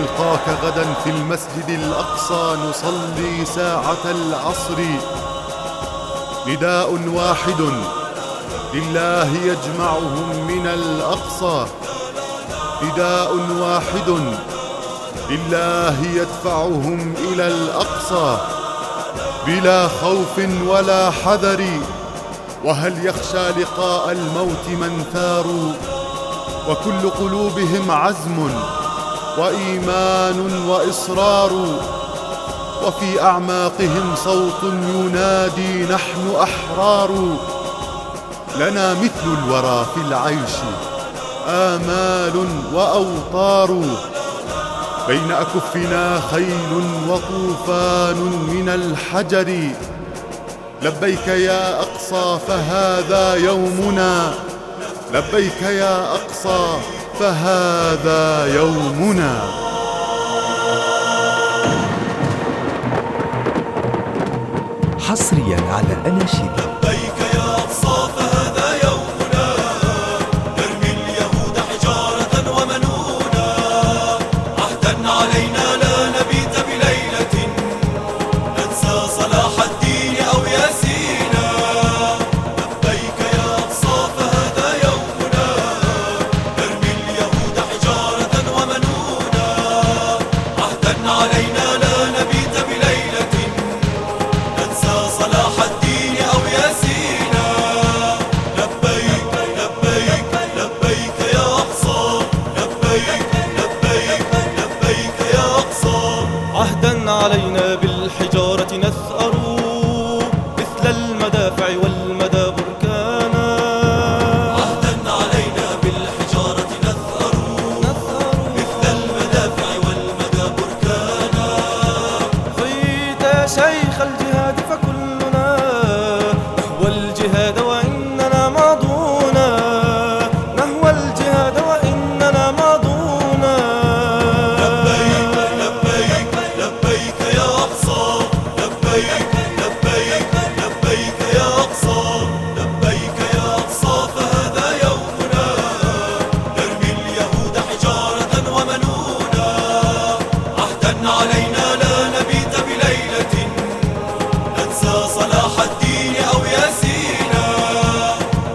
وألقاك غدا في المسجد الأقصى نصلي ساعة العصر. نداء واحد لله يجمعهم من الأقصى. نداء واحد لله يدفعهم إلى الأقصى. بلا خوف ولا حذر وهل يخشى لقاء الموت من ثاروا؟ وكل قلوبهم عزم. وإيمان وإصرار. وفي أعماقهم صوت ينادي نحن أحرار. لنا مثل الورى في العيش آمال وأوطار. بين أكفنا خيل وطوفان من الحجر. لبيك يا أقصى فهذا يومنا. لبيك يا أقصى فهذا يومنا. حصريا على أناشيد.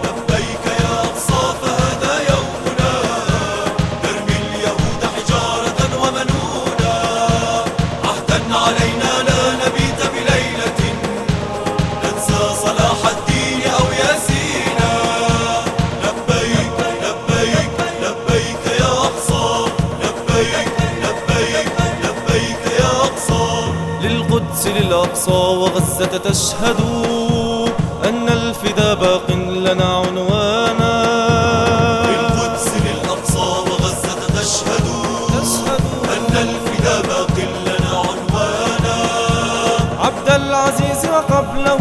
لبيك يا أقصى فهذا يومنا. اليهود حجارة عهدا علينا وغزة تشهد أن الفدا باق لنا عنوانا. القدس للأقصى وغزة تشهد أن الفدا باق لنا عنوانا. عبد العزيز وقبله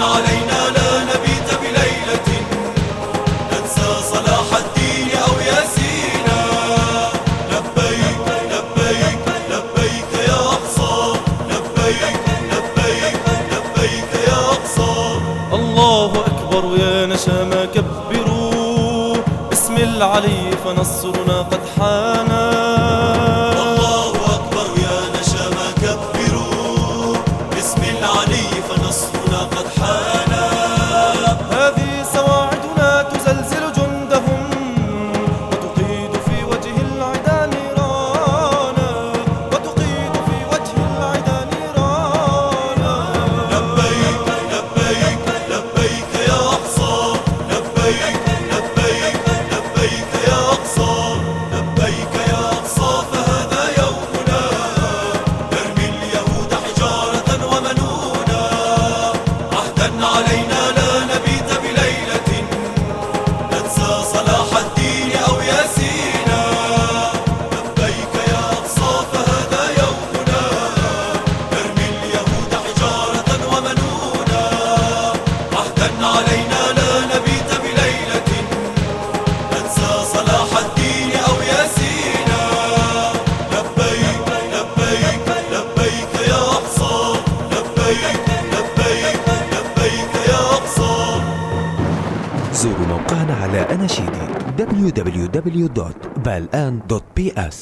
علينا لا نبيت بليلة. ننسى صلاح الدين أو ياسينا. لبيك لبيك لبيك يا أقصى. لبيك لبيك لبيك يا أقصى. الله أكبر يا نشام كبروا. باسم العلي فنصرنا قد حانا. لبيك لبيك لبيك زوروا موقعنا على أناشيدي www.balan.ps